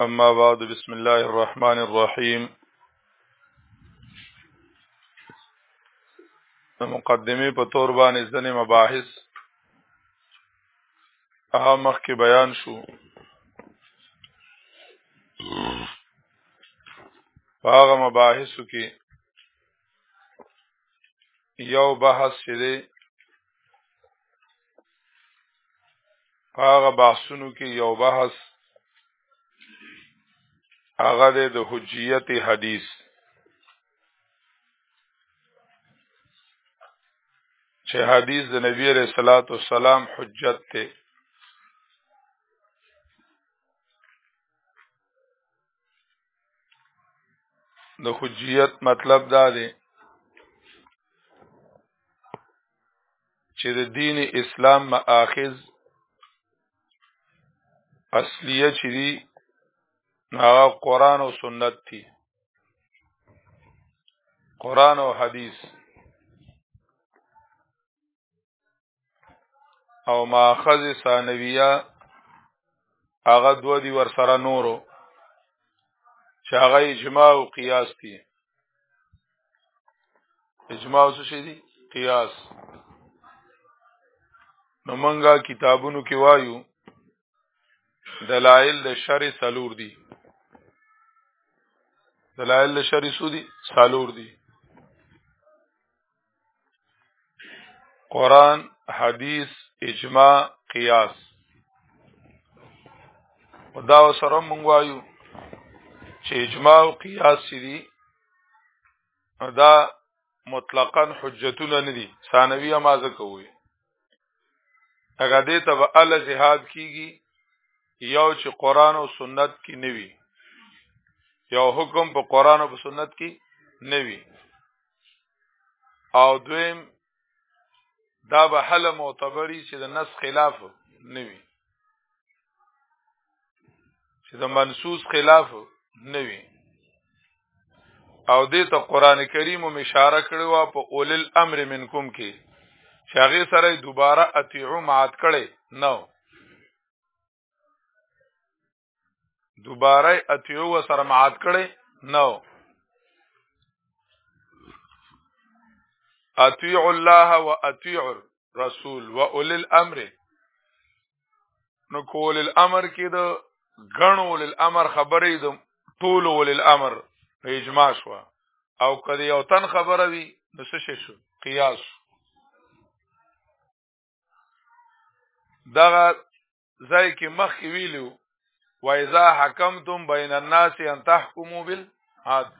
أما بعد بسم الله الرحمن الرحيم مقدمه په تور باندې ځنې مباحث هغه مخکې بیان شو په هغه مباحثو کې یو بحث چې دی هغه بحثونو کې یو بحث هغه د حجیت حدیث چې حدیث د نبی عليه الصلاه والسلام حجت ته د حجیت مطلب دا دی چې د دین اسلام ماخذ اصلیه چې دی هغه قران او سنت دی قران او حدیث او ماخذ ثانویه هغه دو دی ور سره نورو چې هغه اجماع او قیاس دي اجماع څه شي دي قیاس نو مونږه کتابونو کې وایو دلائل د شر سلور دي دلائل د شر سودي سلور دي قرآن حدیث اجماع قیاس دا سره مونږ وایو چې اجماع او قیاس دي دا مطلقاً حجتونه نه دي ثانوی ما زکوي هغه دې ته به ال جهاد کیږي یو چې قران او سنت کې نوي یو حکم په قران او سنت کې نوي او دویم دا به حل معتبري چې د نس خلاف نه وي چې د منسوس خلاف نه وي او دې ته قران کریم هم اشاره کړې و په اول الامر منکم کې چې هغه سره دوباره اطیعو مات کړي نو دوباره اتیو و سره معاد کړي نو اطیع الله و اطیع رسول و اول الامر نو کول الامر کې د غنو ول الامر خبرې د ټول ول الامر اجماع شو او کدی یو تن خبره وي نو څه شو قیاس دغه ځای کې مخ کې ویلو و اذا حکمتم بین الناس ان تحکموا بالعدل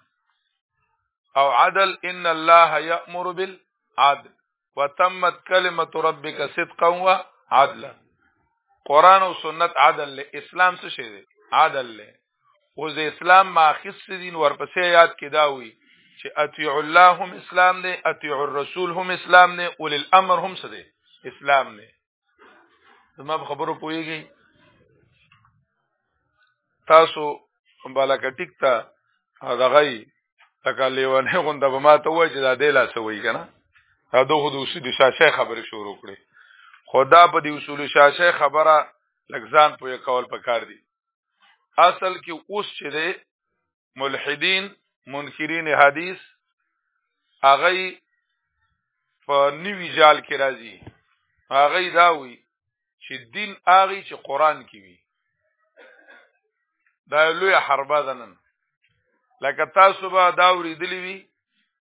او عدل ان الله یأمر بالعدل وتمت کلمت ربک صدقا وعدلا قران او سنت عدل له اسلام څه شی دی عدل له او د اسلام ماخص دین ورپسې یاد کیدا وی چې اطیع الله هم اسلام دی اطیع الرسول هم اسلام دی اول الامر هم څه دی اسلام دی زما په خبرو پوهیږي تاسو بالاکه ټیک ته دغه تکا لیوانه غونډه به ما ته وای چې دا دی لا سوي کنه دا دوه د اصول شاشه خبره شروع کړي خدا په دې اصول شاشه خبره لګزان په کول پکار دي اصل کې اوس چې دی ملحدین منکرین حدیث هغه په نیوی جال کې راځي هغه دا وی چې دین هغه چې قران کې وی دا لوی حربه ده نن لکه تاسو به دا ورېدلی وی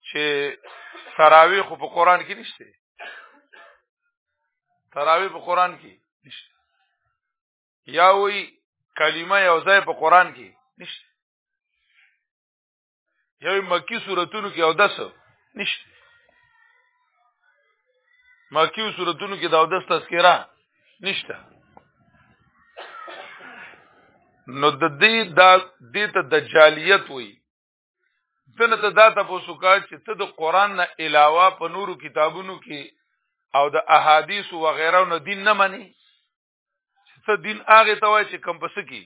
چې تراویح په قران کې نشته تراویح په قران کې نشته یا وی کلمه یو ځای په قران کې نشته یو مکی سوراتونو کې او دس نشته مکی سوراتونو کې دا او دس تذکرہ نشته نو د دې دا دې ته دجالیت وای دنه ته دا تاسو کا چې ته د قران نه علاوه په نورو کتابونو کې او د احادیث و غیره نو دین نه مني چې ته دین هغه ته وای چې کم پس کی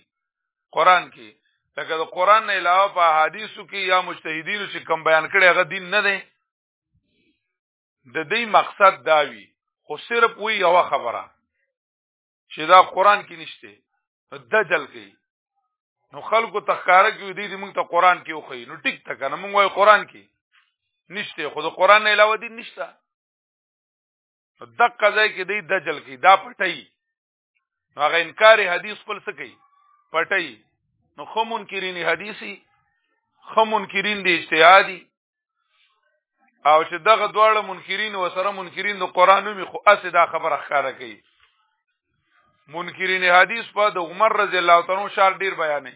قران کې لکه د قران نه علاوه په احادیثو کې یا مجتهدینو چې کم بیان کړي هغه دین نه دی د دې مقصد داوی خو صرف وی یو خبره چې دا قران کې نشته دجل کې نو خلکو تخکاره کې دی دې موږ ته قران کې وخی نو ټیک تک نه موږ وای قران کې نشته خو د قران نه علاوه دین نشته دقه ځای کې دی دجل کې دا پټي هغه انکار حدیث خپل څه کوي پټي نو خمون کرینی حدیثي خمون کرین دی اجتهادي او چې دغه دواړه منکرین و سره منکرین د قران نومي خو اسه دا خبره ښکاره کوي منکرین حدیث په د عمر رضی الله تعالی شار ډیر بیانې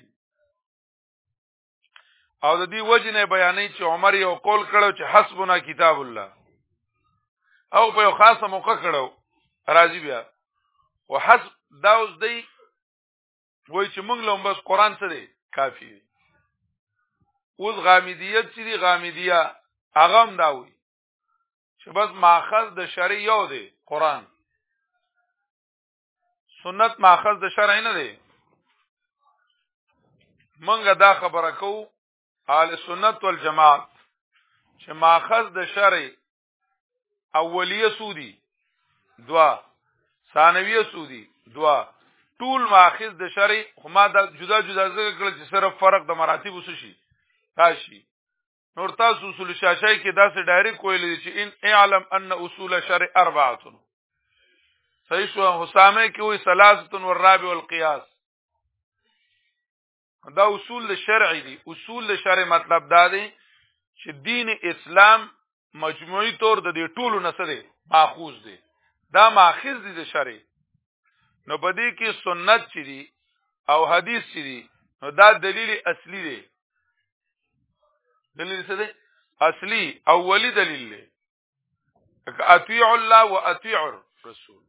او د دې وجه نه بیانې چې عمر یو قول کړو چې حسبنا کتاب الله او په یو خاصه موقع کړو راضی بیا وحسب دا اوس دی وای چې موږ لوم بس قران څه دی کافی دی اوس غامیدیت چې دی غامیدیه هغه هم دا وای چې بس ماخذ د شری یو دی قران سنت ماخذ د شرع نه دی منګه دا خبره کو اهل سنت والجماعت چې ماخذ د شرع اولیه سودی دوا ثانویه سودی دوا ټول ماخذ د شرع هما د جدا جدا ذکر کړل چې صرف فرق د مراتب وسو شي راشي نور تاسو اصول شاشای کې داسې ډایرک ویل چې ان اعلم ان اصول شرع اربعه صحیح شو حسامه کې وی ثلاثه والرابع والقياس دا اصول شرع دي اصول شرع مطلب دا دی چې دین اسلام مجموعي طور د دې ټولو نسره ماخوذ دي دا ماخذ دي د شرع نو په دې کې سنت چې دي او حدیث چې دي نو دا دلیل اصلي دی دلیل څه دی اصلي اولی دلیل دی اطیع الله واطیع الرسول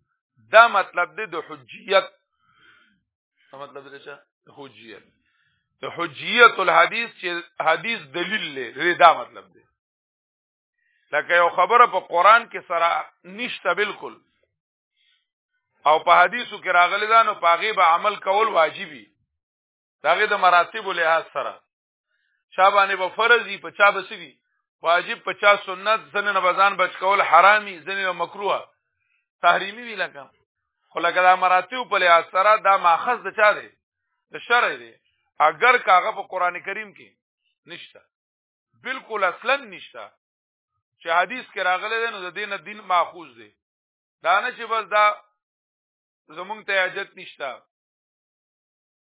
دا مطلب دی د حجیت دا مطلب دی چې حجیت د حجیت الحدیث چې حدیث دلیل لري دا مطلب دی لکه یو خبره په قران کې سره نشته بالکل او په حدیثو کې راغلی دا نو پاغي به عمل کول واجبي داغه د مراتب له لحاظ سره شابانه به فرض وي په چا بسوي واجب په چا سنت ځنه نه بزان بچ کول حرامي ځنه مکروه تحریمی وی لکه خو لکه دا مراتب په لحاظ سره دا ماخذ د چا دی د شرع دی اگر کاغه په قران کریم کې نشته بالکل اصلا نشته چې حدیث کې راغلی دی نو د دین دین ماخوذ دی دا نه چې بس دا زمونږ ته حاجت نشته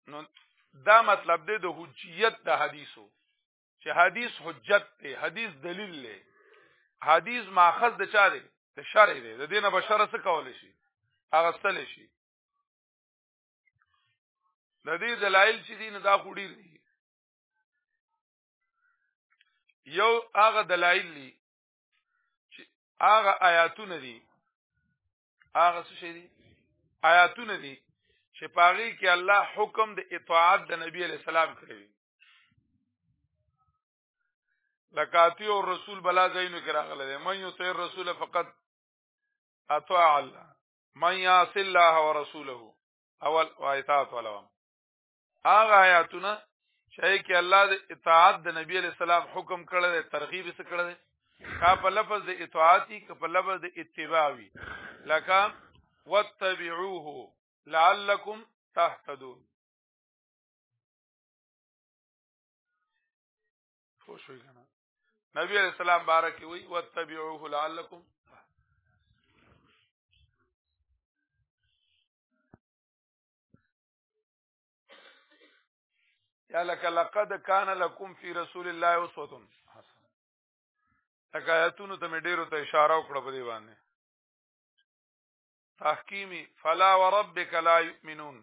نو دا مطلب دی د حجیت د حدیثو چې حدیث حجت دی حدیث دلیل دی حدیث ماخذ د چا دی د شرع دی د دینه بشر څه کول شي هغه ستل شي د دې دلایل چې دین دا خوري دي یو هغه دلایل دي چې هغه آیاتونه دي هغه څه شي دي آیاتونه دي چې پاغي کې الله حکم د اطاعت د نبی علی السلام کوي لکاتی او رسول بلا زینو کې راغله ده من یطیع الرسول فقط اطاع الله من یعص الله ورسوله اول آیات ولوم هغه آیاتونه چې کې الله د اطاعت د نبی علی السلام حکم کړی دی ترغیب یې کړی دی کا په لفظ د اطاعتي کا په لفظ د اتباعي لکه واتبعوه لعلکم تهتدون خوشوي کنه نبی علیہ السلام بارک وی واتبعوه لعلکم یا لک لقد کان لکم فی رسول الله اسوه حسنه لکه آیاتونو ته مې ډیرو ته اشاره وکړه په دې باندې تحکیمی فلا وربک لا یؤمنون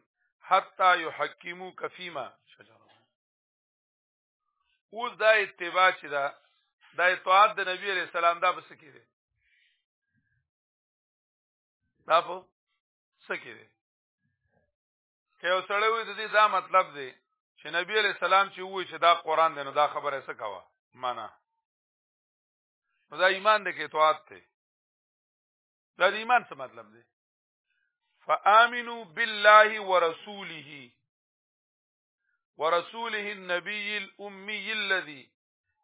حتا یحکموک فیما شجر اوس دا اتباع چې دا د اطاعت د نبی علی السلام دا بس کې دي دا په سکه دي که یو سړی وي د دې دا مطلب دی چې نبی علی السلام چې وایي چې دا قران دی نو دا خبره څه کاوه معنا نو دا ایمان دی کې اطاعت دی دا د ایمان څه مطلب دی فآمنوا بالله ورسوله ورسوله النبي الأمي الذي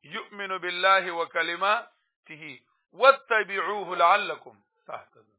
يؤمن بالله وكلماته واتبعوه لعلكم تهتدون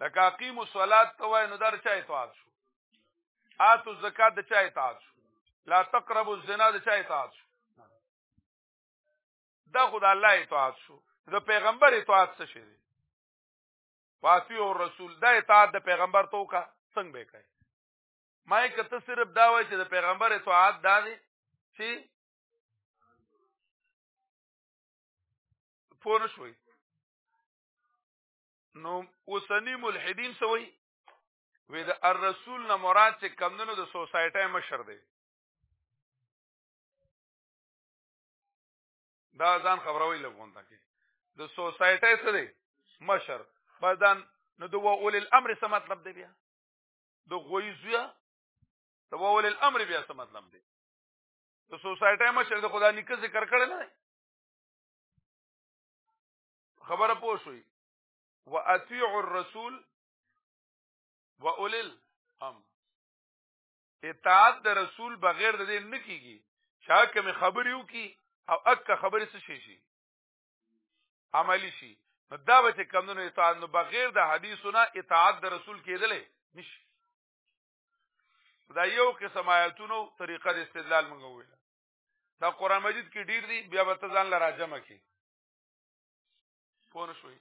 لکه اقیم الصلات ته وای نو در چا اطاعت شو آتو الزکات د چا اطاعت شو لا تقربوا الزنا د چا اطاعت شو دا خدای الله اطاعت شو د پیغمبر اطاعت څه شي واسی او رسول دا اطاعت د پیغمبر تو کا څنګه به کوي ما کته صرف دا وای چې د پیغمبر اطاعت دا دی چې پوه نه شوي نو اوسنی ملحدین سوي وې د الرسول نه مراد چې کمندونو د سوسایټي مشر دی دا ځان خبروي لګون تا کې د سوسایټي څه دی مشر بدن نو د اول الامر څه مطلب دی بیا د غوي زویا د اول الامر بیا څه مطلب دی د سوسایټي مشر د خدای نیکه ذکر کړل نه خبره پوه شوي واطيعوا الرسول واولل امر اطاعت د رسول بغیر د دې نه کیږي شاکه مې خبرې وکي او اکه خبرې څه شي شي عملی شي نو دا به چې کمونو اطاعت نو بغیر د حدیثونه اطاعت د رسول کېدلې نشي دا یو قسم آیاتونو طریقه د استدلال منغوي دا قران مجید کې ډیر دي بیا به ته ځان لرا جمع کی پوه شوي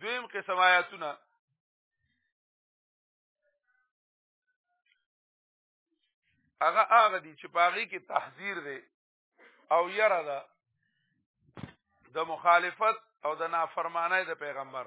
دویم قسم آیاتونه هغه هغه دي چې پاغي کې تحذير دی او یره ده د مخالفت او د نافرمانه د پیغمبر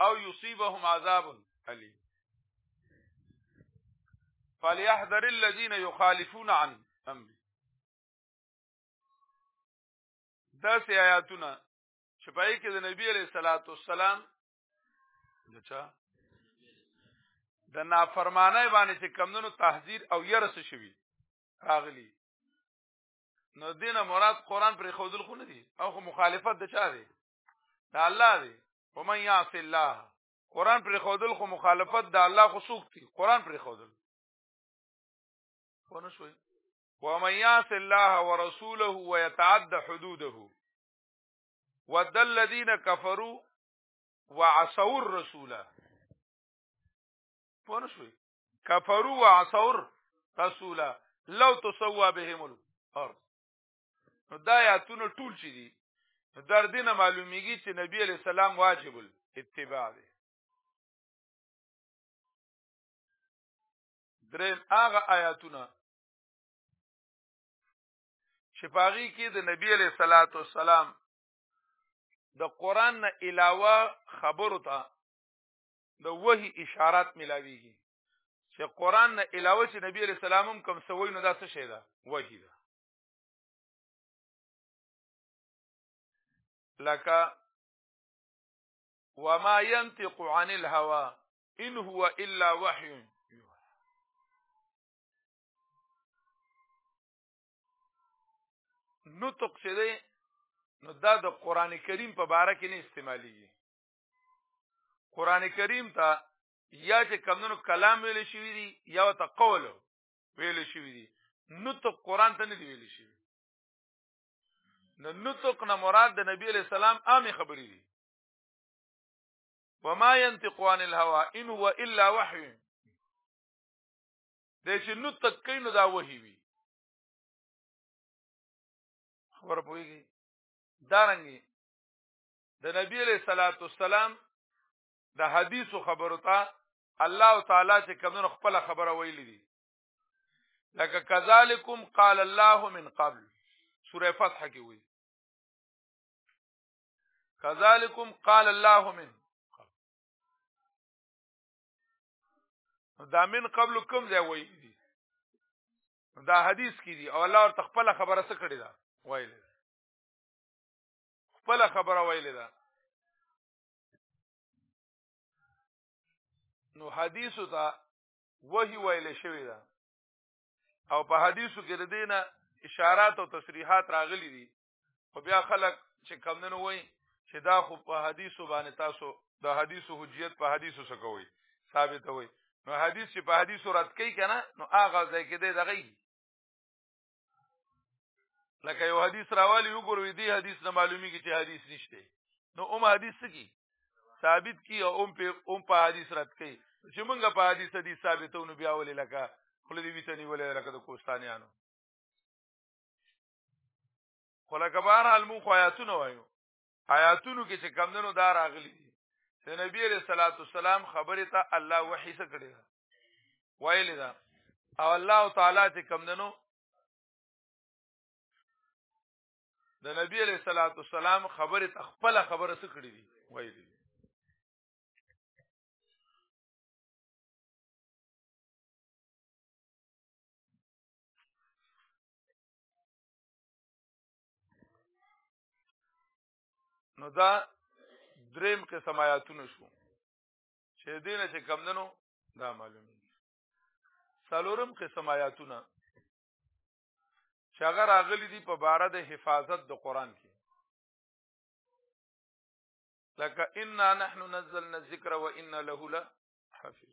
او يصيبهم عذاب اليم فليحذر الذين يخالفون عن امر دا سي آیاتونه چې پای کې د نبی عليه الصلاه والسلام دچا د نافرمانه باندې چې کمندونو تحذير او يرس شوی راغلی نو دینه مراد قران پر خودل خو نه دي او خو مخالفت د چا دی دا الله دی ومن يعص الله قران پر خودل خو مخالفت د الله خو سوق دي قران پر خودل ونه شوي ومن يعص الله ورسوله ويتعد حدوده ود الذين كفروا وعصوا الرسول ونه شوي كفروا وعصوا الرسول لو تسوى بهم الارض نو دا آیاتونه ټول چې دي نو در دینه معلومیږي چې نبی علی السلام واجب الاتباع دی دریم هغه آیاتونه چې پاغي کې د نبی علی صلوات والسلام د قران نه علاوه خبرو ته د وਹੀ اشارات ملاويږي چې قران نه علاوه چې نبی علی السلام هم کوم سوي نو دا څه شی ده وਹੀ ده لکه وما ينطق عن الهوى ان هو الا وحي نطق چې دی نو دا د قران کریم په باره کې نه استعماليږي قران کریم ته یا چې کمونو کلام ویل شوی دی یا ته قول ویل شوی دی نطق قران ته نه دی ویل شوی نو نطق نه مراد د نبی علی السلام عامه خبرې دي وما ينطق عن الهوى ان هو الا وحي د چې نطق کینو دا وحي وي خبر پويږي دارنګي د نبی علیہ الصلات والسلام د حدیثو خبرو ته الله تعالی چې کمنو خپل خبره ویلې دي لکه کذالکم قال الله من قبل سوره فتح کې وی کذالکم قال الله من دا من قبل کوم ځای وی دي دا حدیث کې دي او الله ورته خپل خبره څه کړی دا ویلې خپل خبره ویلې دا نو حدیث ته وحی ویل شوی دا او په حدیثو کې د دینه اشارات او تصریحات راغلي دي خو بیا خلک چې کمندنو وای چې دا خو په حدیثو باندې تاسو د حدیثو حجیت په حدیثو څخه کوي ثابت وي نو حدیث چې په حدیثو رات کوي کنه نو هغه ځای کې دی دغه لکه یو حدیث راوالی وګورو دی حدیث نه معلومی کی چې حدیث نشته نو اوم حدیث کی ثابت کی او اوم په اوم په حدیث رات کی چې مونږه په حدیث دي ثابتونو بیا ولې لکه خل دی ویته نیولې لکه د کوستانیانو خلک بهر حال مو خیاتونه وایو آیاتونو کې چې کمندونو دا راغلي دي چې نبی عليه الصلاه والسلام خبره ته الله وحي څه کړی دا ویل دا او الله تعالی چې کمندونو د نبی عليه الصلاه والسلام خبره ته خپل خبره څه کړی دي ویل دي نو دا دریم قسم آیاتونه شو چې دینه چې کمندنو دا معلومه سالورم قسم آیاتونه چې هغه راغلي دي په باره د حفاظت د قران کې لکه انا نحن نزلنا الذکر وانا له لا حافظ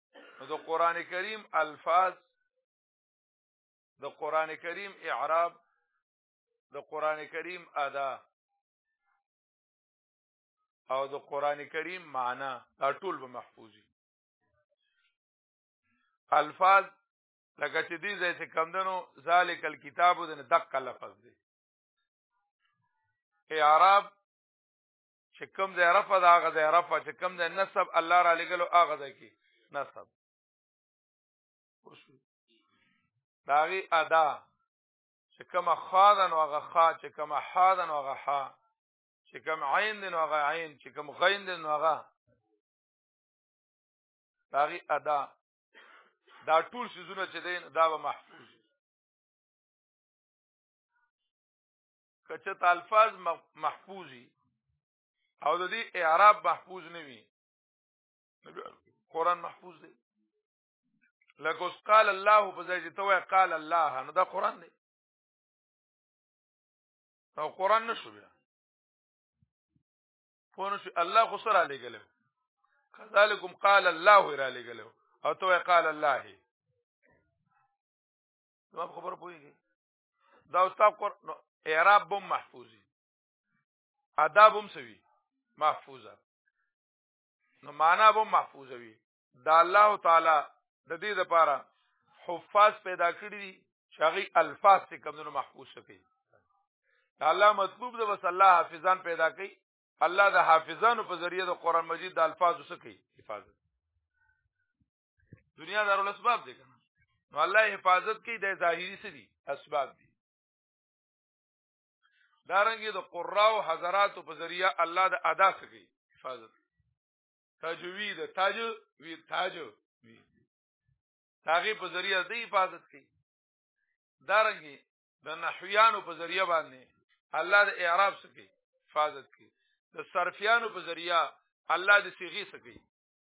نو د قران کریم الفاظ د قران کریم اعراب د قران کریم ادا او د قران کریم معنا دا ټول به محفوظي الفاظ لکه چې دې ځای ته کم دنو ذالک الكتاب د دقه لفظ دی اعراب چې کوم ځای رفع دا هغه ځای رفع چې کوم ځای نسب الله را لګلو هغه ځای کې نسب داغي ادا چې کوم خادن او هغه خا چې کوم حادن او هغه حا چې کوم عین دین او هغه عین چې کوم غین دین او هغه داغي ادا دا ټول سيزونه چې دین دا به محفوظ کچه الفاظ محفوظي او د دې اعراب محفوظ نه وي قران محفوظ دی لکه اوس قال الله په ځای چې توه قال الله نو دا قران دی او قران نشو بیا پونه شو الله خو سره لګلو کذالکم قال الله را لګلو او توه قال الله ما خبر پويږي دا استاد کور نو اعراب بم محفوظي ادب هم سوي محفوظه نو معنا بم محفوظه وي دا الله تعالی د دې لپاره حفاظ پیدا کړی دي شغی الفاظ څخه کمونو محفوظ شي الله مطلوب ده بس الله حافظان پیدا کړي الله د حافظانو په ذریعه د قران مجید د الفاظو څخه حفاظت دنیا دار الاسباب دی کنه نو الله حفاظت کوي د ظاهري سری اسباب دي دارنګه د قراء او حضرات په ذریعہ الله د ادا کوي حفاظت تجوید تاج وی تاج وی هغه په ذریعہ د حفاظت کوي دارنګه د نحویانو په ذریعہ باندې الله د اعراب سکی حفاظت کوي د صرفیانو په ذریعہ الله د صيغه سکی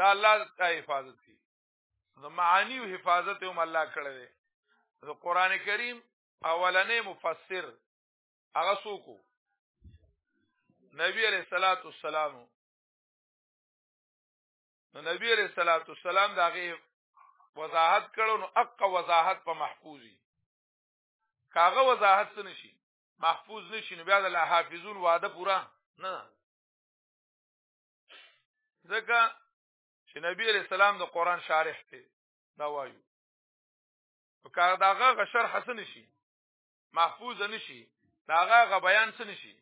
دا الله د حفاظت کی نو معانی او حفاظت هم الله کړی دی نو قران کریم اولنې مفسر هغه څوک نبی علیہ الصلوۃ والسلام نو نبی علیہ الصلوۃ والسلام داغه وضاحت کړو نو اق وضاحت په محفوظي کاغه وضاحت څه نشي محفوظ نشي نو بیا د حافظون وعده پورا نه ځکه چې نبی علیہ السلام د قران شارح دی دا وایو وکړه داغه غشر حسن شي محفوظ نشي داغه غ بیان څه نشي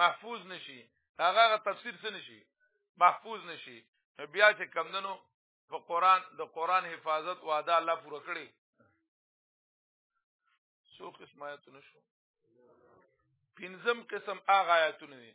محفوظ نشي داغه غ تفسیر څه نشي محفوظ نشي بیا چې کمندنو په قران د قران حفاظت وعده الله پوره کړی څو قسم آیاتونه شو پنځم قسم هغه آیاتونه دي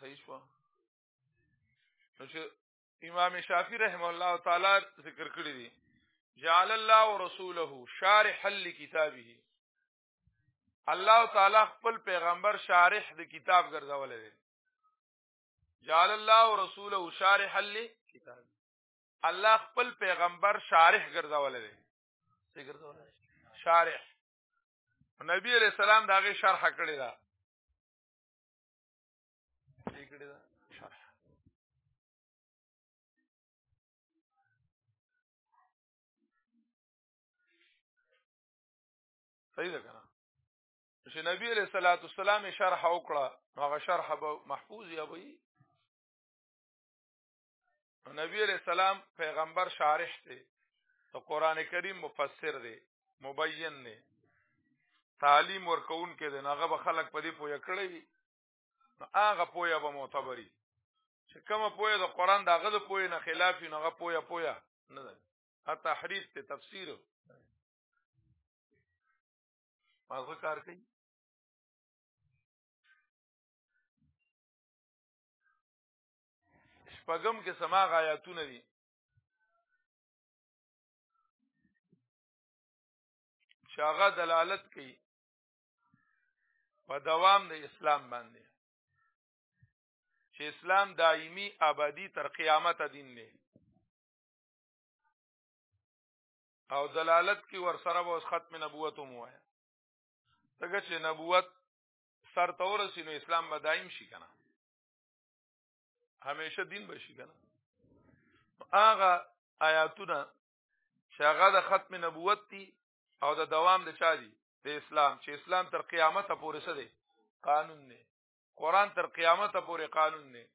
صحیح شو نو چې امام شافعي رحم الله تعالی ذکر کړی دی جعل الله ورسوله شارح لكتابه الله تعالی خپل پیغمبر شارح د کتاب ګرځول دی جعل الله ورسوله شارح لكتابه الله خپل پیغمبر شارح ګرځول دی څه ګرځول شارح نبی علیہ السلام دا غي شرح کړی دا کړی دا شرح صحیح ده کنه چې نبی علیہ الصلوۃ والسلام شرح وکړه هغه شرح به محفوظ یا وي نو نبی علیہ السلام پیغمبر شارح دی ته قران کریم مفسر دی مبین دی تعلیم ورکون کې دی هغه به خلک په دې پوهه کړی وي نو هغه پوهه به معتبري چې کومه پوهه د قران دغه د پوهه نه خلاف نه هغه پوهه پوهه نه ده ا تحریف ته تفسیر مازه کار کوي شپږم کې سما غایاتونه دي چې هغه دلالت کوي په دوام د اسلام باندې چې اسلام دایمي ابدي تر قیامت دین دی او دلالت کی ور سره به ختم نبوت هم وایي څنګه چې نبوت سر تورسینو اسلام به دایم شي کنه همیشه دین بشي کنه هغه آیاتونه چې هغه د ختم نبوت دي او د دوام د چا دي د اسلام چې اسلام تر قیامت پورې څه دی قانون دی قران تر قیامت پورې قانون دی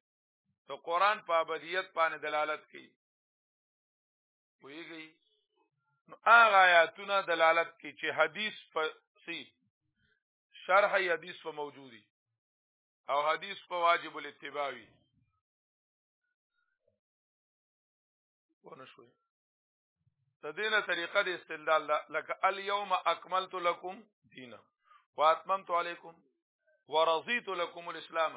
ته قران په ابدیت باندې دلالت کوي ویږي نو هغه آیاتونه دلالت کوي چې حدیث فسی شرح حدیث په موجودي او حدیث په واجب الاتباع وي ونه شوي تدینه طریقه د استدلال لکه الیوم اکملت لکم دینا واتممت علیکم ورضیت لکم الاسلام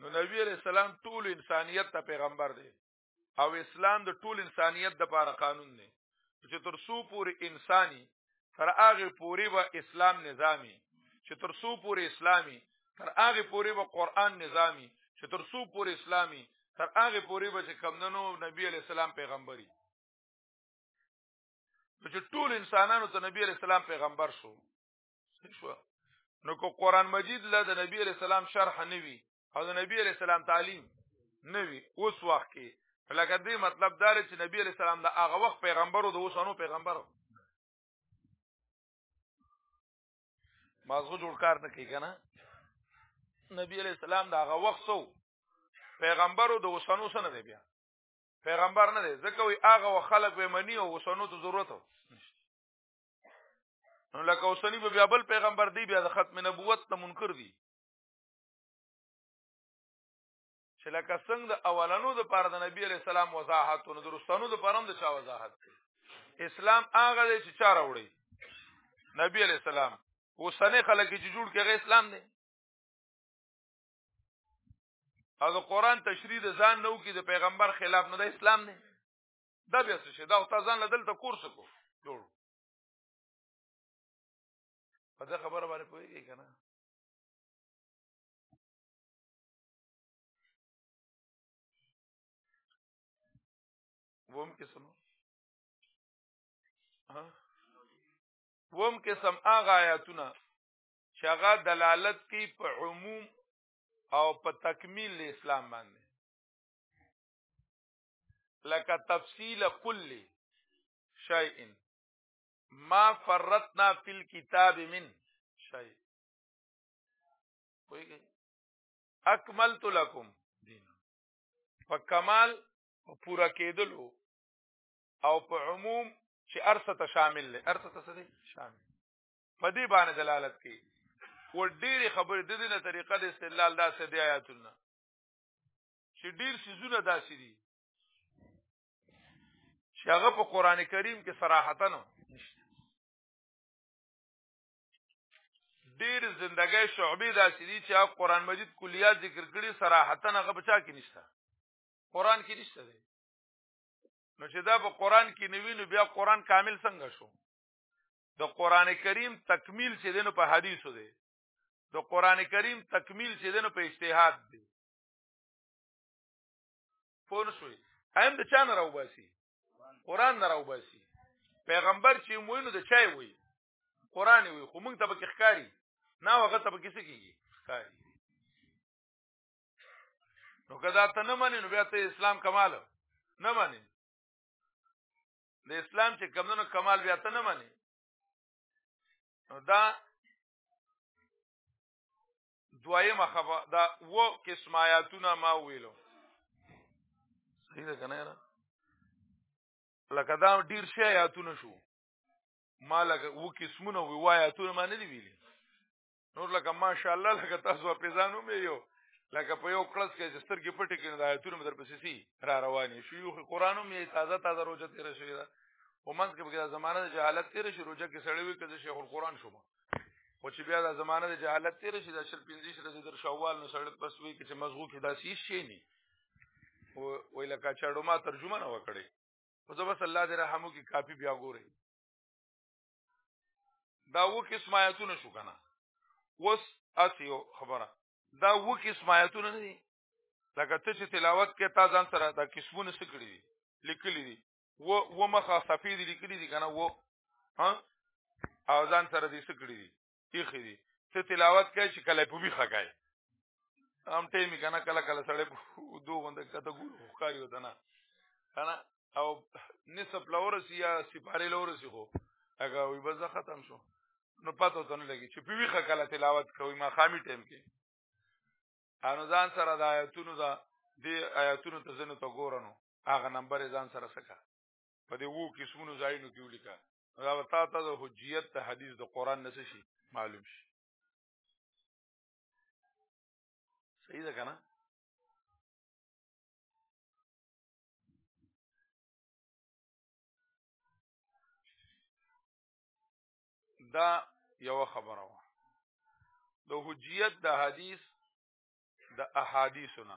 نو نبی علیہ السلام ټول انسانیت ته پیغمبر دی او اسلام د ټول انسانیت د پاره قانون دی چې تر څو پورې انساني تر هغه پورې به اسلام نظامی چې تر څو پورې اسلامي تر هغه پورې به قران نظامی چې تر څو پورې اسلامي تر هغه پورې به چې کمندنو نبی علیہ السلام پیغمبري چې ټول انسانانو ته نبی علیہ السلام پیغمبر شو شو نو کو قران مجید له د نبی علی السلام شرح نه وی او د نبی علی السلام تعلیم نه وی اوس وخت کې لکه دې مطلب دا چې نبی علی السلام د هغه وخت پیغمبرو د اوسانو پیغمبرو مازغه جوړ کار نه کوي کنه نبی علی السلام دا هغه وخت سو پیغمبرو د وسنو سره دی بیا پیغمبر نه دی ځکه وی هغه خلک به منی او وسنو ته ضرورت نو لکه اوسنی به بیا بل پیغمبر دی بیا د ختم نبوت ته منکر دی چې لکه څنګه د اولنو د پاره د نبی علی السلام وضاحت او د رسولانو د پاره هم د چا وضاحت دی اسلام هغه دی چې چا راوړي نبی علی السلام اوسنی خلک چې جوړ کړي اسلام دی او د قران تشریح د ځان نو کې د پیغمبر خلاف نه د اسلام نه دا بیا څه شي دا او تاسو ځان له دلته کورس کو جوړ په دا خبره باندې پوهیږئ کنه ووم قسم ها ووم قسم هغه آیاتونه چې هغه دلالت کوي په عموم او په تکمیل اسلام باندې لکه تفصیل کل شیء ما فرتنا فی الكتاب من شیء ویږي اکملت لکم دین په کمال په پورا کېدلو او په عموم چې ارثه ته شامل لري ارثه ته څه دي شامل په دې باندې دلالت کوي و ډېری خبرې د دې نه طریقه د استدلال داسې دی آیاتونه چې ډیر سيزونه داسې دي چې هغه په قران کریم کې صراحتا نشته ډیر زندګۍ شعبې داسې دي چې هغه قران مجید کلیات ذکر کړي صراحتا هغه بچا کې نشته قران کې نشته دی نو چې دا په قران کې نوی نو بیا قران کامل څنګه شو د قران کریم تکمیل چې دینو په حدیثو دی د قران کریم تکمیل چې دنه په اجتهاد دی پون شوي هم د چا نه راو باسي قران نه راو باسي پیغمبر چې موینو د چای وي قران وي خو موږ ته به ښکاری نه هغه ته به کیسه کیږي ښکاری نو کدا ته نه مانی نو بیا ته اسلام کمال نه مانی د اسلام چې کمونو کمال بیا ته نه مانی نو دا دویمه خبره دا و قسم آیاتونه ما ویلو صحیح ده کنه نه لکه دا ډیر شی آیاتونه شو ما لکه و قسمونه وی آیاتونه ما نه دی ویلي نور لکه ماشاءالله لکه تاسو په ځانو مې یو لکه په یو کلاس کې چې سترګې پټې کړي د آیتونو مدر پسې سي را روانې شيوخ قرانو مې تازه تازه روزه تیر شوې ده او منځ کې بګا زمانه د جهالت تیر شي روزه کې سړې وي کله شیخ القرآن شوم خو چې بیا د زمانه د جهالت تیر شي د شل پنځه شل د شوال نو سړی پس وی چې مزغو کې داسې شي نه او وی لکه چاړو ما ترجمه نه وکړي خو زه بس الله دې رحم وکي کاپی بیا ګوري دا و کې سمایتونه شو کنه وس اسیو خبره دا و کې سمایتونه نه دي لکه ته چې تلاوت کې تا ځان سره دا قسمونه سکړي دي لیکلي دي و و مخه صفې دي لیکلي دي کنه و ها او ځان سره دې سکړي دي تیخې دي ته تلاوت کوي چې کله په بیخه کوي هم ټیم کنه کله کله سړې دوه غونډه کته ګور ښکاری وته نه کنه او نصف لورس یا سپاره لورس خو هغه وي بس ختم شو نو پته ته نه لګي چې په ویخه کله تلاوت کوي ما خامي ټیم کې انو ځان سره د آیاتونو دا دی آیاتونو ته زنه ته ګورنو هغه نمبر ځان سره سکا په دې وو قسمونو ځایونو کې ولیکا دا وتا ته د حجیت ته حدیث د قران نس شي معلوم شي صحیح ده کنه دا یو خبره وه د حجیت د حدیث د احادیثونه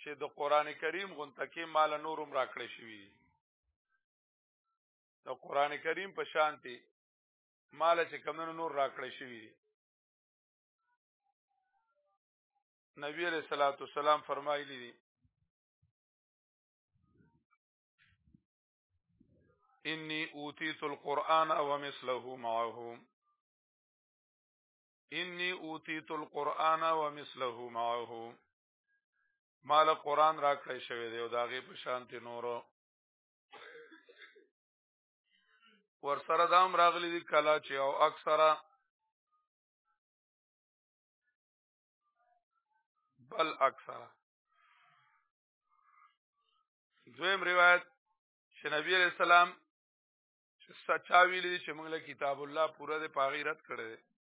چې د قران کریم غونته کې مال نورم راکړې شوی دي د قران کریم په شانتي مال چې کمنو نور راکړې شوی دي نبی علیہ الصلوۃ والسلام فرمایلی دي انی اوتیت القرآن ومثله معه انی اوتیت القرآن ومثله معه مال قران راکړی شوی دی او دا غي په شان ته نورو ور سره دام راغلی دی کلا چې او اکثره بل اکثره دویم روایت چې نبی علیہ السلام چې سچا ویلي چې موږ له کتاب الله پوره د پاغیرت کړي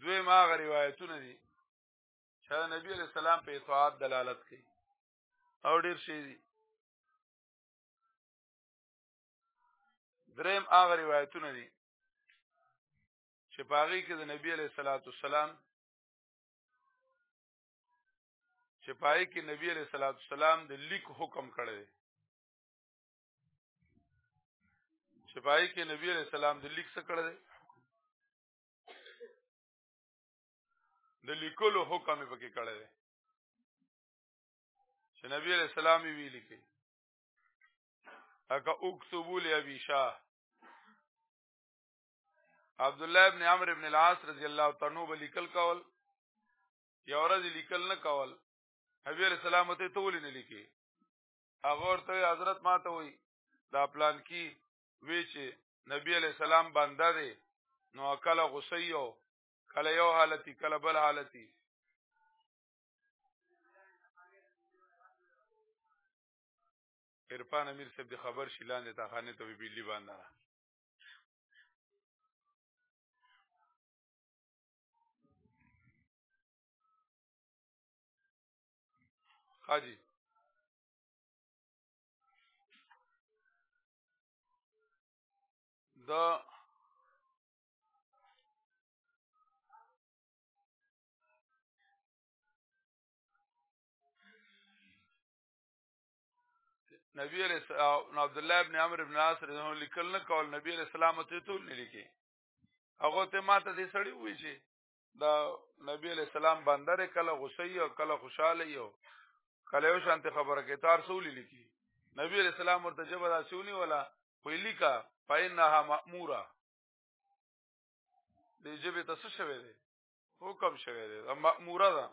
دوی ما غ روایتونه دي چې نبی علیہ السلام په اطاعت دلالت کوي او ډیر شي دي دریم هغه روایتونه دي چې پاغي کې د نبی علیہ الصلوۃ والسلام چې پای کې نبی علیہ الصلوۃ والسلام د لیک حکم کړی چې پای کې نبی علیہ السلام د لیک څخه کړی د لیکلو حکم یې پکې کړی دی چې نبی علیہ السلام یې ویلي کې اګه اکتبو لی ابي شاه عبد الله ابن عمرو ابن العاص رضی الله تعالی عنہ لیکل کول یو ورځ لیکل نه کول نبی علیہ السلام ته تول نه لیکي هغه ورته حضرت ما ته وای دا پلان کی وی چې نبی علی السلام بنده دی نو کله غصه یو کله یو حالتي کله بل حالتي عرفان امیر صاحب د خبر شیلان د تاخانه ته بیلی باندې را حاجی د نبی علیہ السلام عبد الله ابن عمرو ابن عاص رضی الله لیکل نه کول نبی علیہ السلام ته ټول نه لیکي هغه ته ماته دې سړی وی چې دا نبی علیہ السلام باندې کله غصه او کله خوشاله یو کله یو شانته خبره کې تار سولې لیکي نبی علیہ السلام ورته جبه دا سونی ولا ویلی کا پاینها مامورا دې جبه تاسو شوه دې حکم شوه دې مامورا ده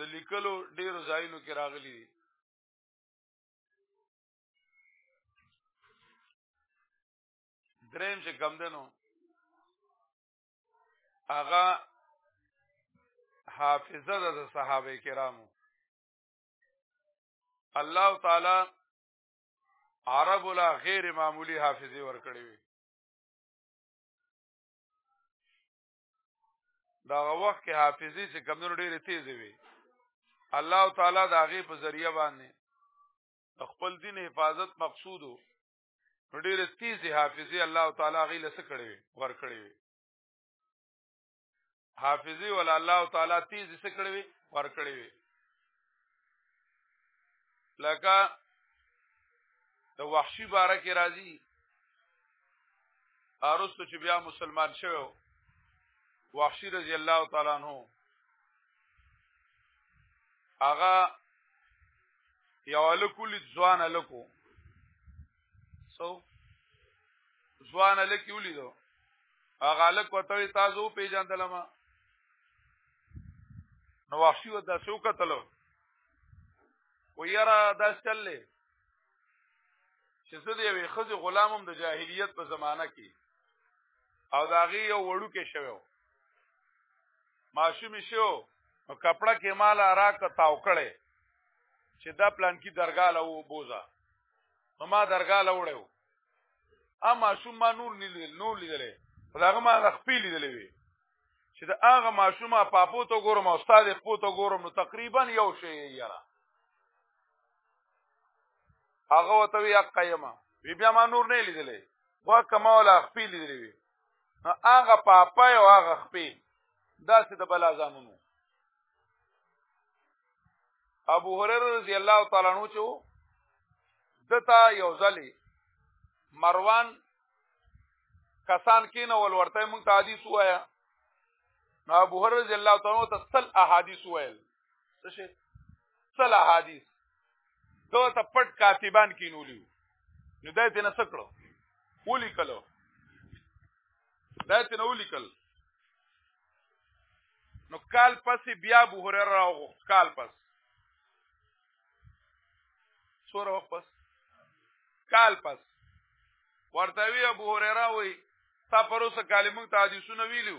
د لیکلو ډیرو ځایونو کې راغلي دي دریم چې کم دنو هغه حافظه د صحابه کرامو الله تعالی عرب لا غیر معمولی حافظه ورکړي وي دا وخت کې حافظي چې کمونو ډېره تیز وي الله تعالی دا غي په ذریعہ باندې خپل دین حفاظت مقصودو نو ډېر تیزه حافظه الله تعالی غي لسه کړې ور کړې حافظه ول الله تعالی تیزه سره کړې ور کړې لکه د وحشي باره کې راځي ارستو چې بیا مسلمان شوو وحشي رضی الله تعالی عنہ هغه یو لکول ځوان لکو سو ځوان لکی ولیدو هغه لک وته تاسو پیژندل ما نو وحشي و داسو کتلو و یرا داس چللې چې زه دی وی خزي غلامم د جاهلیت په زمانہ کې او داغي یو وړو کې شوو ماشوم شو نو کپڑا کې مال را کتاو کړي چې دا پلان کې درګه له وو بوزا نو ما درګه له وړو ا ماشوم ما نور لیدل نور لیدل خداغه ما خپل لیدل وی چې دا هغه ماشوم په پوتو ګورم او استاد پوتو ګورم نو تقریبا یو شی یاره هغه وته یا قیمه بیا ما نور نه لیدل وا کما ولا خپل لیدل وی نو هغه پاپا او هغه خپې داسې د بلا ځانونو ابو هريره رضی الله تعالی عنہ چې دتا یو ځلې مروان کسان کینه ول ورته مونږ ته حدیث وایا نو ابو هرره رضی الله تعالی عنہ تسل احادیث ویل څه شي سل احادیث دو ته پټ کاتبان کینولی نو دای ته نسکړو اولی کلو دای ته نو اولی کل نو کال پس بیا ابو هريره راغو کال پس سور وخت پس کال پس ورته وی ابو هريره وی تا پروسه کلمو ته حدیثونه ویلو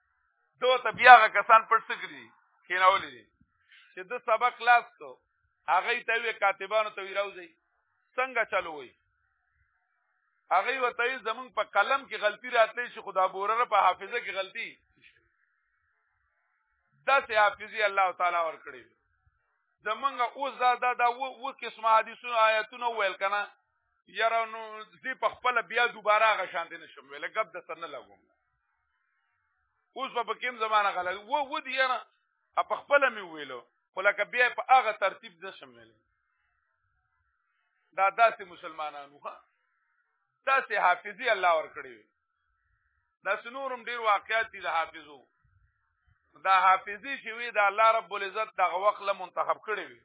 دو ته بیا هغه کسان پټ سګري کیناولې دي چې د سبق لاس ته هغه ته وی کاتبانو ته ویراوځي څنګه چلوي هغه وته زمون په قلم کې غلطي راتلی شي خدا بورره په حافظه کې غلطي دا سه حافظي الله تعالی ور کړی زمونږ اوس دا دا دا و قسمه حدیثونه آیاتونه ویل کنه یاره نو دې په خپل بیا دوباره غشانته نشم ویل غب د سر نه لګوم اوس په کوم زمانہ غلل و و دی نه په خپل می ویلو ولکه بیا په هغه ترتیب نشم ویل دا داسې مسلمانانو ها داسې حافظي الله ور کړی دا سنورم ډیر واقعیت دي د حافظو دا حافظي چې وی دا الله رب العزت دغه وخت له منتخب کړی وي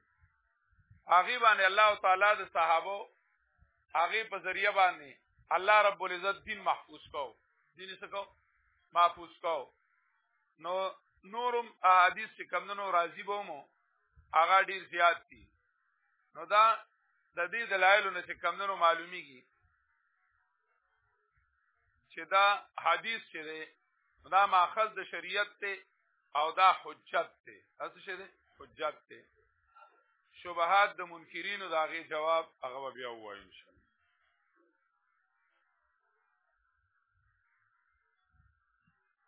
هغه باندې الله تعالی د صحابه هغه په ذریعہ باندې الله رب العزت دین محفوظ کو دین څه کو محفوظ کو نو نورم احادیث چې کم نو راضی به مو هغه ډیر زیات دي نو دا د دې دلایلو نه چې کم نو معلومیږي چې دا حدیث چې دی دا ماخذ د شریعت ته او دا حجت ته اصل شه دی حجت ته شبهات د منکرینو دا غي جواب هغه بیا وایو ان شاء الله